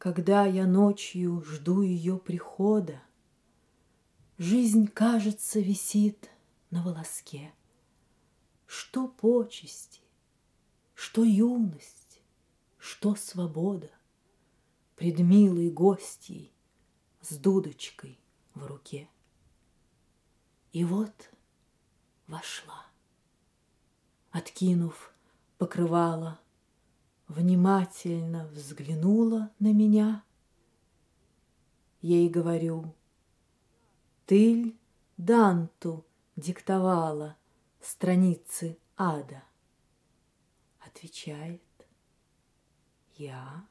Когда я ночью жду ее прихода, Жизнь, кажется, висит на волоске. Что почести, что юность, что свобода Пред милой гостьей с дудочкой в руке. И вот вошла, откинув покрывало, Внимательно взглянула на меня. Ей говорю, Ты Данту диктовала страницы ада? Отвечает, я.